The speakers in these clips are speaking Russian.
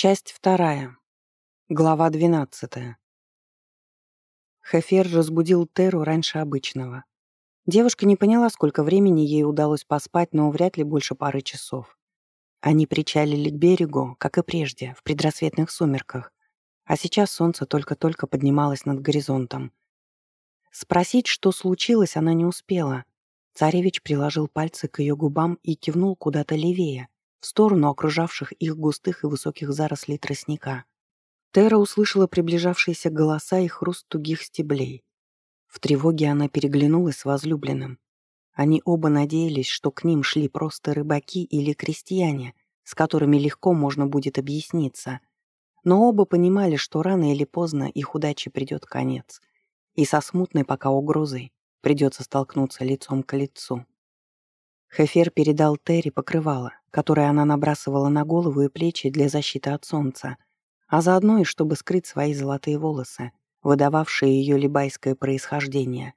Часть вторая. Глава двенадцатая. Хефер разбудил Теру раньше обычного. Девушка не поняла, сколько времени ей удалось поспать, но вряд ли больше пары часов. Они причалили к берегу, как и прежде, в предрассветных сумерках, а сейчас солнце только-только поднималось над горизонтом. Спросить, что случилось, она не успела. Царевич приложил пальцы к ее губам и кивнул куда-то левее, в сторону окружавших их густых и высоких зарослей тростника. Тера услышала приближавшиеся голоса и хруст тугих стеблей. В тревоге она переглянулась с возлюбленным. Они оба надеялись, что к ним шли просто рыбаки или крестьяне, с которыми легко можно будет объясниться. Но оба понимали, что рано или поздно их удаче придет конец. И со смутной пока угрозой придется столкнуться лицом к лицу. Хефер передал Терри покрывало, которое она набрасывала на голову и плечи для защиты от солнца, а заодно и чтобы скрыть свои золотые волосы, выдававшие ее либайское происхождение.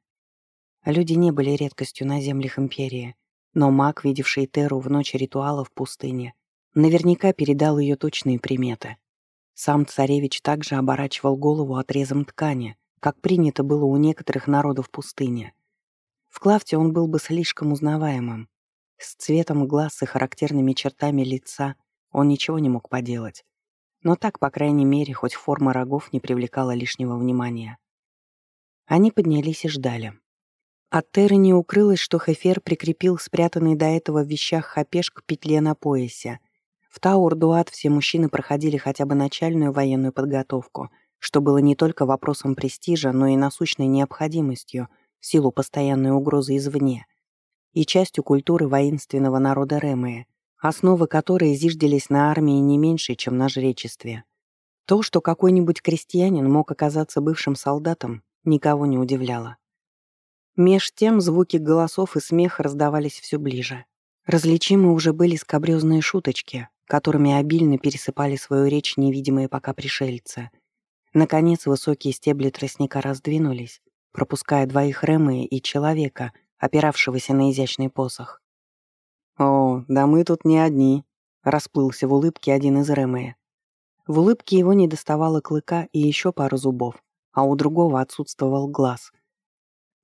Люди не были редкостью на землях Империи, но маг, видевший Теру в ночь ритуала в пустыне, наверняка передал ее точные приметы. Сам царевич также оборачивал голову отрезом ткани, как принято было у некоторых народов пустыни. В Клавте он был бы слишком узнаваемым, с цветом глаз и характерными чертами лица он ничего не мог поделать. Но так, по крайней мере, хоть форма рогов не привлекала лишнего внимания. Они поднялись и ждали. От Теры не укрылось, что Хефер прикрепил спрятанный до этого в вещах хапеш к петле на поясе. В Таур-Дуат все мужчины проходили хотя бы начальную военную подготовку, что было не только вопросом престижа, но и насущной необходимостью в силу постоянной угрозы извне и частью культуры воинственного народа Ремея, основы которой зиждились на армии не меньше, чем на жречестве. То, что какой-нибудь крестьянин мог оказаться бывшим солдатом, никого не удивляло. Меж тем звуки голосов и смех раздавались все ближе. Различимы уже были скобрезные шуточки, которыми обильно пересыпали свою речь невидимые пока пришельцы. Наконец высокие стебли тростника раздвинулись, пропуская двоих Рэмэя и человека, опиравшегося на изящный посох. «О, да мы тут не одни», — расплылся в улыбке один из Рэмэя. В улыбке его не доставало клыка и еще пару зубов, а у другого отсутствовал глаз.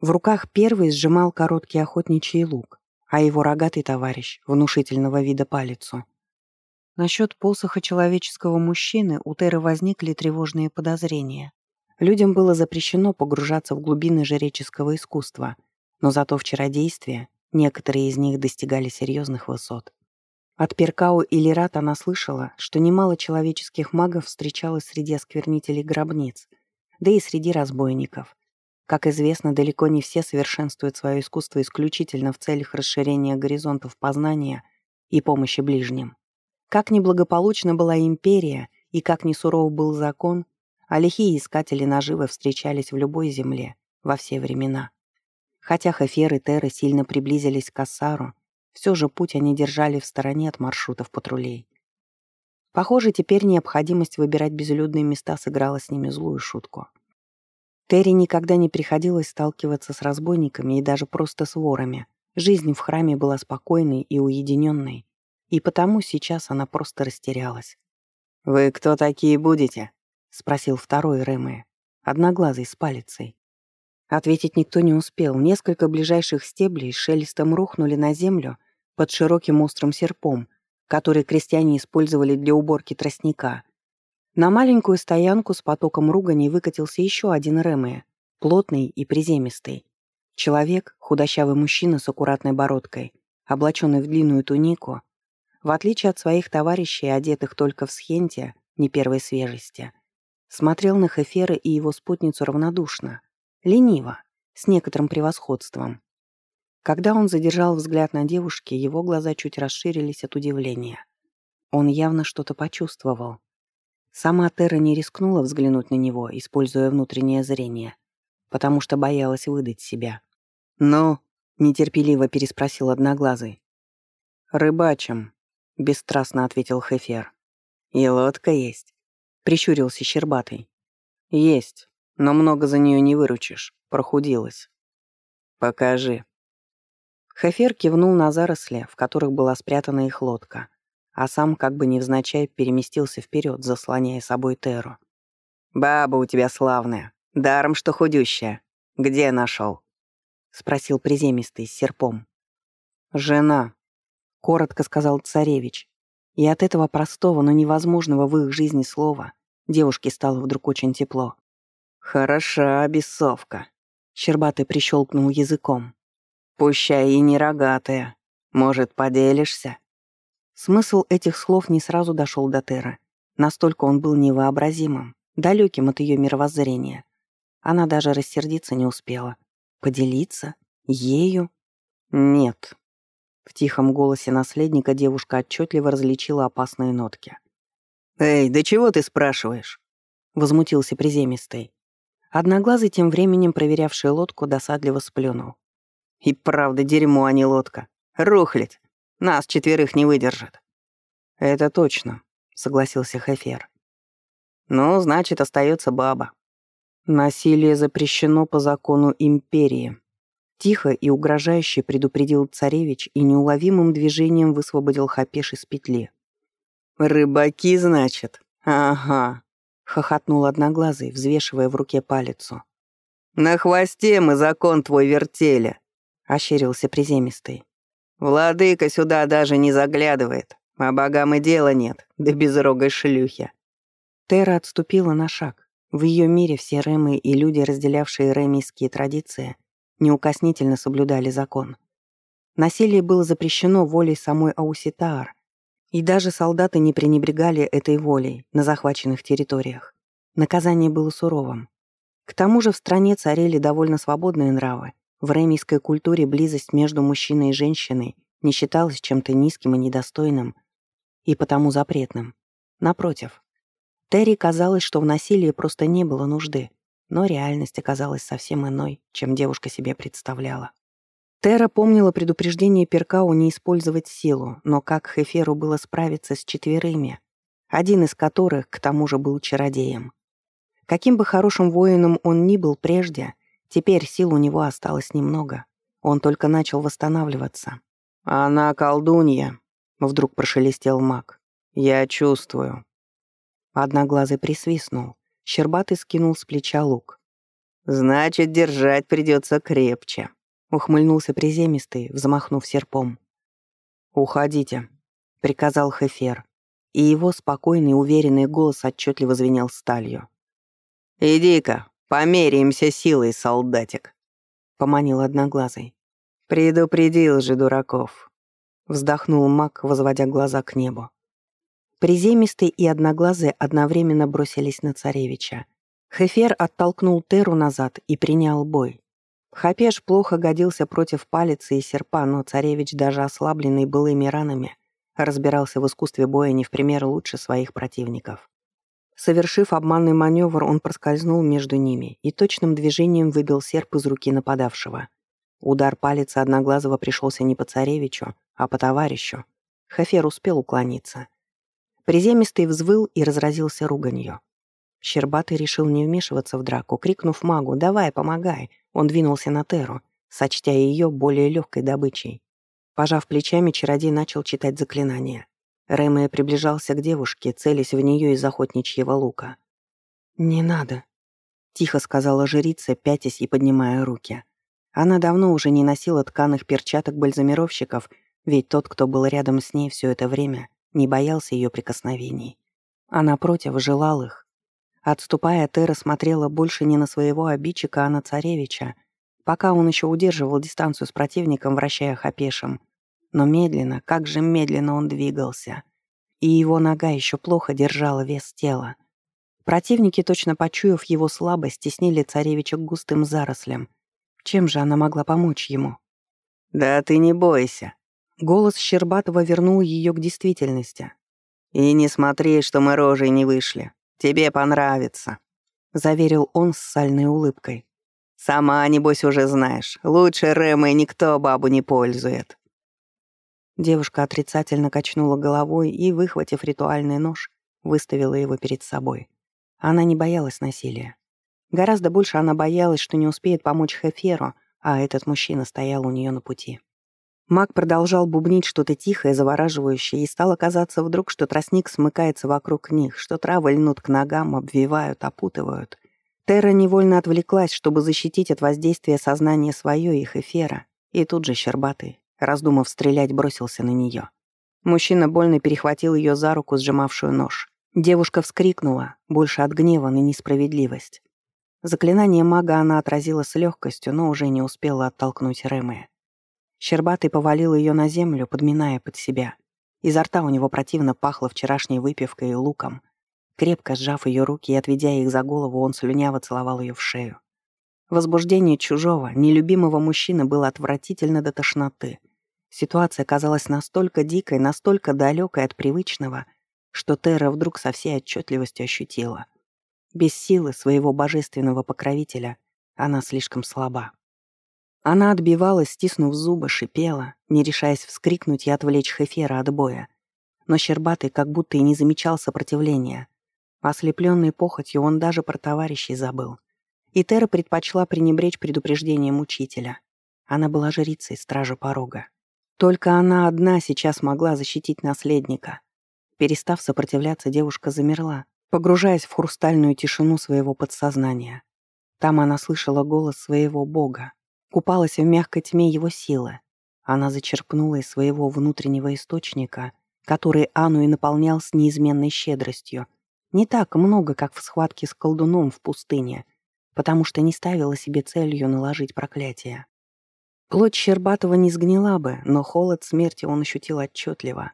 В руках первый сжимал короткий охотничий лук, а его рогатый товарищ — внушительного вида палицу. Насчет посоха человеческого мужчины у Теры возникли тревожные подозрения. Людям было запрещено погружаться в глубины жреческого искусства — но зато в чародействе некоторые из них достигали серьезных высот. От Перкау и Лират она слышала, что немало человеческих магов встречалось среди осквернителей гробниц, да и среди разбойников. Как известно, далеко не все совершенствуют свое искусство исключительно в целях расширения горизонтов познания и помощи ближним. Как неблагополучна была империя и как не суров был закон, а лихие искатели наживы встречались в любой земле, во все времена. Хотя Хефер и Терра сильно приблизились к Ассару, все же путь они держали в стороне от маршрутов патрулей. Похоже, теперь необходимость выбирать безлюдные места сыграла с ними злую шутку. Терри никогда не приходилось сталкиваться с разбойниками и даже просто с ворами. Жизнь в храме была спокойной и уединенной, и потому сейчас она просто растерялась. «Вы кто такие будете?» — спросил второй Рэмэ, одноглазый с палицей. Ответить никто не успел. Несколько ближайших стеблей шелестом рухнули на землю под широким острым серпом, который крестьяне использовали для уборки тростника. На маленькую стоянку с потоком ругани выкатился еще один Рэмэ, плотный и приземистый. Человек, худощавый мужчина с аккуратной бородкой, облаченный в длинную тунику, в отличие от своих товарищей, одетых только в схенте, не первой свежести, смотрел на Хефера и его спутницу равнодушно, Лениво, с некоторым превосходством. Когда он задержал взгляд на девушке, его глаза чуть расширились от удивления. Он явно что-то почувствовал. Сама Тера не рискнула взглянуть на него, используя внутреннее зрение, потому что боялась выдать себя. «Ну?» — нетерпеливо переспросил Одноглазый. «Рыбачим», — бесстрастно ответил Хефер. «И лодка есть», — прищурился Щербатый. «Есть но много за нее не выручишь, прохудилась. Покажи. Хефер кивнул на заросли, в которых была спрятана их лодка. а сам как бы невзначай переместился вперед, заслоняя собой Теру. «Баба у тебя славная, даром что худющая. Где нашел? спросил приземистый с серпом. «Жена», — коротко сказал царевич. И от этого простого, но невозможного в их жизни слова девушке стало вдруг очень тепло. «Хороша бесовка», — Щербатый прищелкнул языком. «Пущай и не рогатая. Может, поделишься?» Смысл этих слов не сразу дошел до Теры. Настолько он был невообразимым, далеким от ее мировоззрения. Она даже рассердиться не успела. Поделиться? Ею? Нет. В тихом голосе наследника девушка отчетливо различила опасные нотки. «Эй, да чего ты спрашиваешь?» Возмутился приземистый. Одноглазый, тем временем проверявший лодку, досадливо сплюнул. «И правда дерьмо, а не лодка. Рухлядь. Нас четверых не выдержит». «Это точно», — согласился Хефер. «Ну, значит, остается баба. Насилие запрещено по закону империи. Тихо и угрожающе предупредил царевич и неуловимым движением высвободил Хапеш из петли. «Рыбаки, значит? Ага», — хохотнул одноглазый, взвешивая в руке палицу. «На хвосте мы закон твой вертели», — ощерился приземистый. «Владыка сюда даже не заглядывает, а богам и дела нет, да безрогой шлюхи». Тера отступила на шаг, в ее мире все ремы и люди, разделявшие ремийские традиции, неукоснительно соблюдали закон. Насилие было запрещено волей самой Ауситаар, и даже солдаты не пренебрегали этой волей на захваченных территориях. Наказание было суровым. К тому же в стране царили довольно свободные нравы. В ремийской культуре близость между мужчиной и женщиной не считалась чем-то низким и недостойным, и потому запретным. Напротив, Терри казалось, что в насилии просто не было нужды, но реальность оказалась совсем иной, чем девушка себе представляла. Тера помнила предупреждение Перкау не использовать силу, но как Хеферу было справиться с четверыми, один из которых, к тому же, был чародеем. Каким бы хорошим воином он ни был прежде, теперь сил у него осталось немного. Он только начал восстанавливаться. «Она колдунья», — вдруг прошелестел маг. «Я чувствую». Одноглазый присвистнул. Щербатый скинул с плеча лук. «Значит, держать придется крепче», — ухмыльнулся приземистый, взмахнув серпом. «Уходите», — приказал Хефер, и его спокойный, уверенный голос отчетливо звенел сталью. «Иди-ка, померяемся силой, солдатик», — поманил Одноглазый. «Предупредил же дураков», — вздохнул маг, возводя глаза к небу. Приземистый и одноглазый одновременно бросились на царевича. Хефер оттолкнул Теру назад и принял бой. Хапеш плохо годился против палицы и серпа, но царевич, даже ослабленный былыми ранами, разбирался в искусстве боя не в пример лучше своих противников. Совершив обманный маневр, он проскользнул между ними и точным движением выбил серп из руки нападавшего. Удар палицы Одноглазого пришелся не по царевичу, а по товарищу. Хафер успел уклониться. Приземистый взвыл и разразился руганью. Щербатый решил не вмешиваться в драку, крикнув магу «Давай, помогай!» Он двинулся на Теру, сочтя ее более легкой добычей. Пожав плечами, чародей начал читать заклинание. Рэмэ приближался к девушке, целясь в нее из охотничьего лука. «Не надо», — тихо сказала жрица, пятясь и поднимая руки. Она давно уже не носила тканых перчаток бальзамировщиков, ведь тот, кто был рядом с ней все это время, не боялся ее прикосновений, а напротив желал их. Отступая, Тера смотрела больше не на своего обидчика, а на царевича, пока он еще удерживал дистанцию с противником, вращая хапешем. Но медленно, как же медленно он двигался. И его нога еще плохо держала вес тела. Противники, точно почуяв его слабость, теснили царевича к густым зарослям. Чем же она могла помочь ему? «Да ты не бойся», Голос Щербатова вернул ее к действительности. «И не смотри, что мы рожей не вышли. Тебе понравится», — заверил он с сальной улыбкой. «Сама, небось, уже знаешь. Лучше Рэмы никто бабу не пользует». Девушка отрицательно качнула головой и, выхватив ритуальный нож, выставила его перед собой. Она не боялась насилия. Гораздо больше она боялась, что не успеет помочь Хеферу, а этот мужчина стоял у нее на пути. Маг продолжал бубнить что-то тихое, завораживающее, и стало казаться вдруг, что тростник смыкается вокруг них, что травы льнут к ногам, обвивают, опутывают. Терра невольно отвлеклась, чтобы защитить от воздействия сознания свое их эфира, и тут же Щербатый, раздумав стрелять, бросился на нее. Мужчина больно перехватил ее за руку, сжимавшую нож. Девушка вскрикнула, больше от гнева на несправедливость. Заклинание мага она отразила с легкостью, но уже не успела оттолкнуть Рэмэ. Щербатый повалил ее на землю, подминая под себя. Изо рта у него противно пахло вчерашней выпивкой и луком. Крепко сжав ее руки и отведя их за голову, он слюняво целовал ее в шею. Возбуждение чужого, нелюбимого мужчины было отвратительно до тошноты. Ситуация казалась настолько дикой, настолько далекой от привычного, что Терра вдруг со всей отчетливостью ощутила. Без силы своего божественного покровителя она слишком слаба. Она отбивалась, стиснув зубы, шипела, не решаясь вскрикнуть и отвлечь Хефера от боя. Но Щербатый как будто и не замечал сопротивления. Ослепленный похотью он даже про товарищей забыл. И Тера предпочла пренебречь предупреждением учителя. Она была жрицей стража порога. Только она одна сейчас могла защитить наследника. Перестав сопротивляться, девушка замерла, погружаясь в хрустальную тишину своего подсознания. Там она слышала голос своего бога, купалась в мягкой тьме его силы. Она зачерпнула из своего внутреннего источника, который Анну и наполнял с неизменной щедростью. Не так много, как в схватке с колдуном в пустыне, потому что не ставила себе целью наложить проклятие. Плоть Щербатова не сгнила бы, но холод смерти он ощутил отчетливо.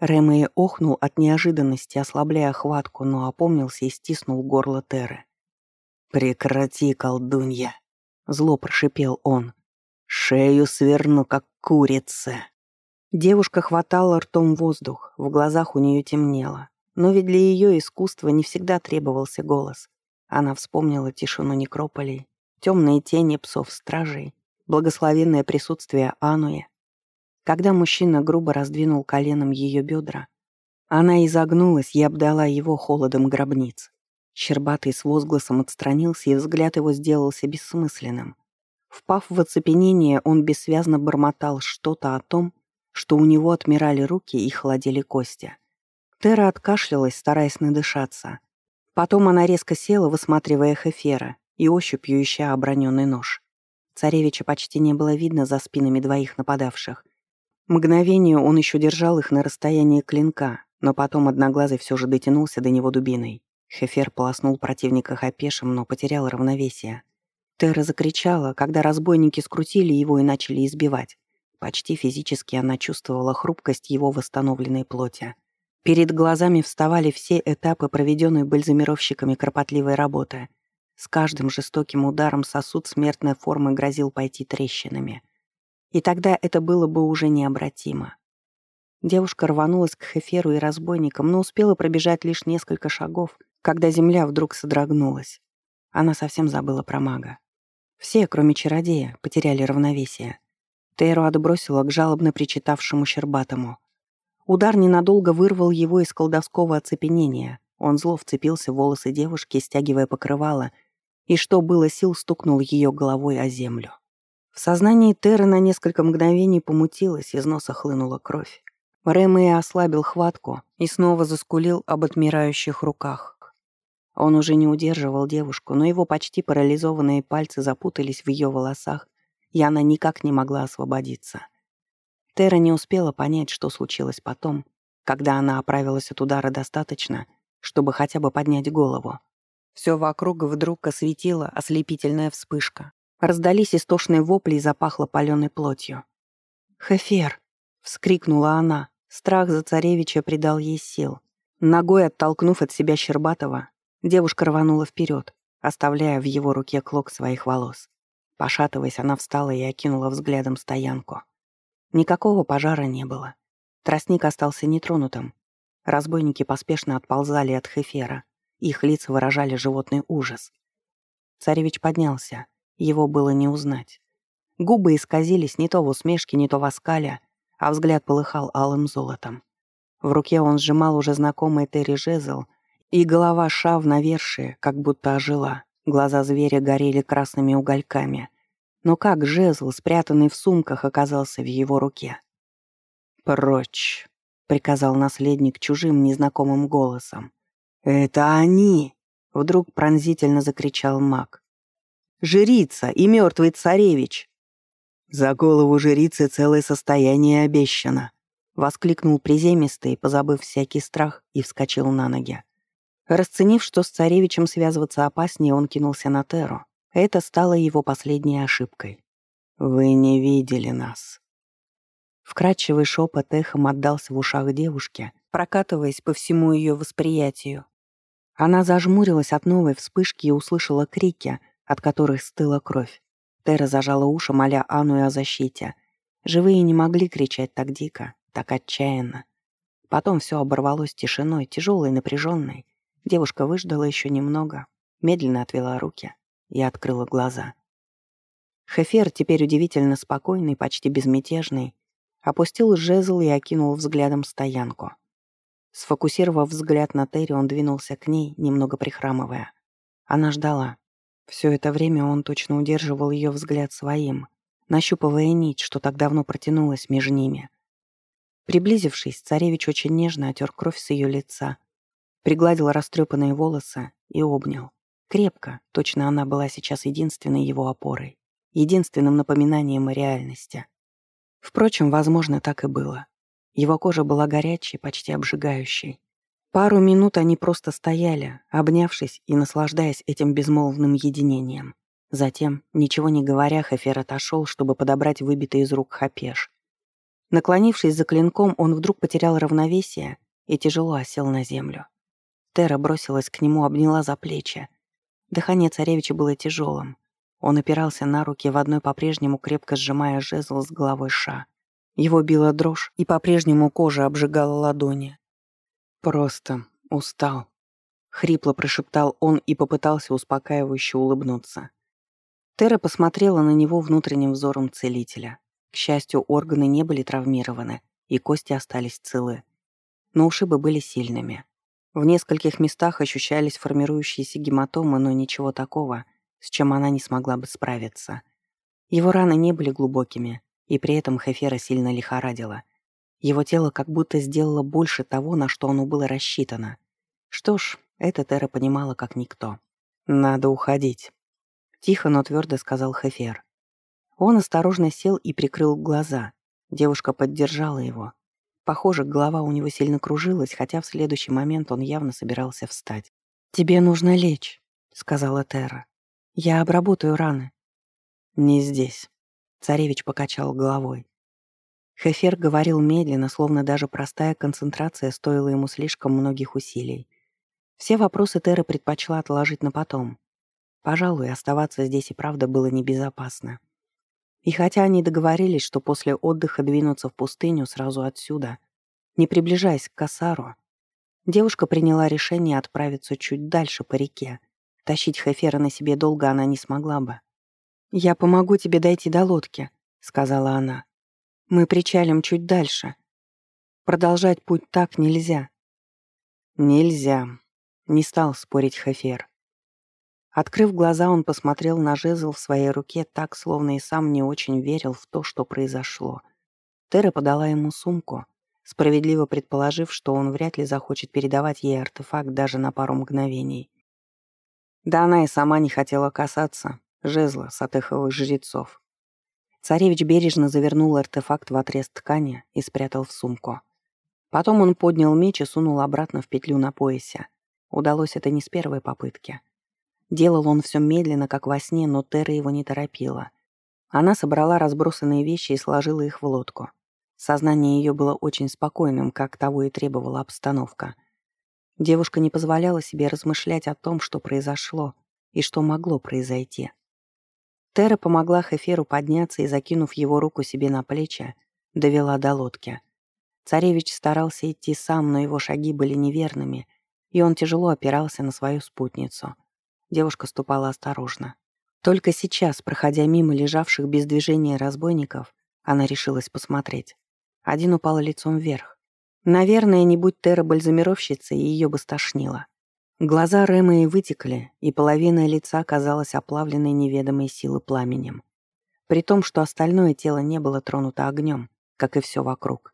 Рэмэй охнул от неожиданности, ослабляя хватку, но опомнился и стиснул горло Теры. «Прекрати, колдунья!» Зло прошипел он. «Шею сверну, как курица». Девушка хватала ртом воздух, в глазах у нее темнело. Но ведь для ее искусства не всегда требовался голос. Она вспомнила тишину некрополей, темные тени псов-стражей, благословенное присутствие Ануя. Когда мужчина грубо раздвинул коленом ее бедра, она изогнулась и обдала его холодом гробниц. Щербатый с возгласом отстранился, и взгляд его сделался бессмысленным. Впав в оцепенение, он бессвязно бормотал что-то о том, что у него отмирали руки и холодели кости. Тера откашлялась, стараясь надышаться. Потом она резко села, высматривая Хефера и ощупью ища оброненный нож. Царевича почти не было видно за спинами двоих нападавших. Мгновение он еще держал их на расстоянии клинка, но потом одноглазый все же дотянулся до него дубиной. Хефер полоснул противника хапешем, но потерял равновесие. Терра закричала, когда разбойники скрутили его и начали избивать. Почти физически она чувствовала хрупкость его восстановленной плоти. Перед глазами вставали все этапы, проведенной бальзамировщиками кропотливой работы. С каждым жестоким ударом сосуд смертной формы грозил пойти трещинами. И тогда это было бы уже необратимо. Девушка рванулась к Хеферу и разбойникам, но успела пробежать лишь несколько шагов, когда земля вдруг содрогнулась. Она совсем забыла про мага. Все, кроме чародея, потеряли равновесие. Тейру отбросила к жалобно причитавшему Щербатому. Удар ненадолго вырвал его из колдовского оцепенения. Он зло вцепился в волосы девушки, стягивая покрывало, и что было сил, стукнул ее головой о землю. В сознании Теры на несколько мгновений помутилась, из носа хлынула кровь. Рэмэй ослабил хватку и снова заскулил об отмирающих руках. Он уже не удерживал девушку, но его почти парализованные пальцы запутались в ее волосах, и она никак не могла освободиться. Тера не успела понять, что случилось потом, когда она оправилась от удара достаточно, чтобы хотя бы поднять голову. Все вокруг вдруг осветила ослепительная вспышка. Раздались истошные вопли и запахло паленой плотью. «Хефер!» — вскрикнула она. Страх за царевича придал ей сил. Ногой оттолкнув от себя Щербатова, Девушка рванула вперед, оставляя в его руке клок своих волос. Пошатываясь, она встала и окинула взглядом стоянку. Никакого пожара не было. Тростник остался нетронутым. Разбойники поспешно отползали от Хефера. Их лица выражали животный ужас. Царевич поднялся. Его было не узнать. Губы исказились не то в усмешке, не то в оскале, а взгляд полыхал алым золотом. В руке он сжимал уже знакомый Терри жезл и голова Ша в навершие, как будто ожила. Глаза зверя горели красными угольками. Но как жезл, спрятанный в сумках, оказался в его руке? «Прочь!» — приказал наследник чужим незнакомым голосом. «Это они!» — вдруг пронзительно закричал маг. «Жрица и мертвый царевич!» «За голову жрицы целое состояние обещано!» — воскликнул приземистый, позабыв всякий страх, и вскочил на ноги. Расценив, что с царевичем связываться опаснее, он кинулся на Теру. Это стало его последней ошибкой. «Вы не видели нас». Вкрадчивый шепот эхом отдался в ушах девушки, прокатываясь по всему ее восприятию. Она зажмурилась от новой вспышки и услышала крики, от которых стыла кровь. Тера зажала уши, моля Анну о защите. Живые не могли кричать так дико, так отчаянно. Потом все оборвалось тишиной, тяжелой, напряженной. Девушка выждала еще немного, медленно отвела руки и открыла глаза. Хефер, теперь удивительно спокойный, почти безмятежный, опустил жезл и окинул взглядом стоянку. Сфокусировав взгляд на Терри, он двинулся к ней, немного прихрамывая. Она ждала. Все это время он точно удерживал ее взгляд своим, нащупывая нить, что так давно протянулась между ними. Приблизившись, царевич очень нежно отер кровь с ее лица, пригладил растрепанные волосы и обнял. Крепко, точно она была сейчас единственной его опорой, единственным напоминанием о реальности. Впрочем, возможно, так и было. Его кожа была горячей, почти обжигающей. Пару минут они просто стояли, обнявшись и наслаждаясь этим безмолвным единением. Затем, ничего не говоря, Хефер отошел, чтобы подобрать выбитый из рук хапеш. Наклонившись за клинком, он вдруг потерял равновесие и тяжело осел на землю. Тера бросилась к нему, обняла за плечи. Дыхание царевича было тяжелым. Он опирался на руки, в одной по-прежнему крепко сжимая жезл с головой ша. Его била дрожь, и по-прежнему кожа обжигала ладони. «Просто устал», — хрипло прошептал он и попытался успокаивающе улыбнуться. Тера посмотрела на него внутренним взором целителя. К счастью, органы не были травмированы, и кости остались целы. Но ушибы были сильными. В нескольких местах ощущались формирующиеся гематомы, но ничего такого, с чем она не смогла бы справиться. Его раны не были глубокими, и при этом Хефера сильно лихорадила. Его тело как будто сделало больше того, на что оно было рассчитано. Что ж, это Тера понимала как никто. «Надо уходить», — тихо, но твердо сказал Хефер. Он осторожно сел и прикрыл глаза. Девушка поддержала его, Похоже, голова у него сильно кружилась, хотя в следующий момент он явно собирался встать. «Тебе нужно лечь», — сказала Терра. «Я обработаю раны». «Не здесь», — царевич покачал головой. Хефер говорил медленно, словно даже простая концентрация стоила ему слишком многих усилий. Все вопросы Терра предпочла отложить на потом. Пожалуй, оставаться здесь и правда было небезопасно. И хотя они договорились, что после отдыха двинутся в пустыню сразу отсюда, не приближаясь к Касару, девушка приняла решение отправиться чуть дальше по реке. Тащить Хефера на себе долго она не смогла бы. «Я помогу тебе дойти до лодки», — сказала она. «Мы причалим чуть дальше. Продолжать путь так нельзя». «Нельзя», — не стал спорить Хефер. Открыв глаза, он посмотрел на жезл в своей руке так, словно и сам не очень верил в то, что произошло. Тера подала ему сумку, справедливо предположив, что он вряд ли захочет передавать ей артефакт даже на пару мгновений. Да она и сама не хотела касаться жезла сатыховых жрецов. Царевич бережно завернул артефакт в отрез ткани и спрятал в сумку. Потом он поднял меч и сунул обратно в петлю на поясе. Удалось это не с первой попытки. Делал он все медленно, как во сне, но Тера его не торопила. Она собрала разбросанные вещи и сложила их в лодку. Сознание ее было очень спокойным, как того и требовала обстановка. Девушка не позволяла себе размышлять о том, что произошло и что могло произойти. Тера помогла Хеферу подняться и, закинув его руку себе на плечи, довела до лодки. Царевич старался идти сам, но его шаги были неверными, и он тяжело опирался на свою спутницу — Девушка ступала осторожно. Только сейчас, проходя мимо лежавших без движения разбойников, она решилась посмотреть. Один упал лицом вверх. Наверное, не будь Терра бальзамировщицей, ее бы стошнило. Глаза Рэмы вытекли, и половина лица казалась оплавленной неведомой силы пламенем. при том, что остальное тело не было тронуто огнем, как и все вокруг.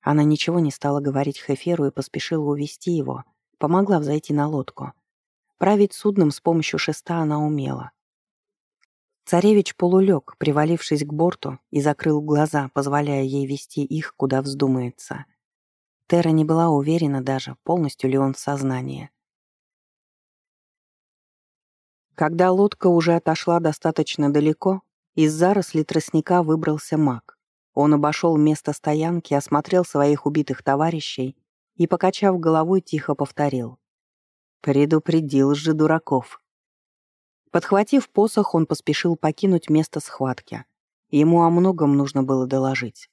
Она ничего не стала говорить Хеферу и поспешила увести его, помогла взойти на лодку. Править судном с помощью шеста она умела. Царевич полулег, привалившись к борту, и закрыл глаза, позволяя ей вести их, куда вздумается. Тера не была уверена даже, полностью ли он в сознании. Когда лодка уже отошла достаточно далеко, из зарослей тростника выбрался маг. Он обошел место стоянки, осмотрел своих убитых товарищей и, покачав головой, тихо повторил. «Предупредил же дураков». Подхватив посох, он поспешил покинуть место схватки. Ему о многом нужно было доложить.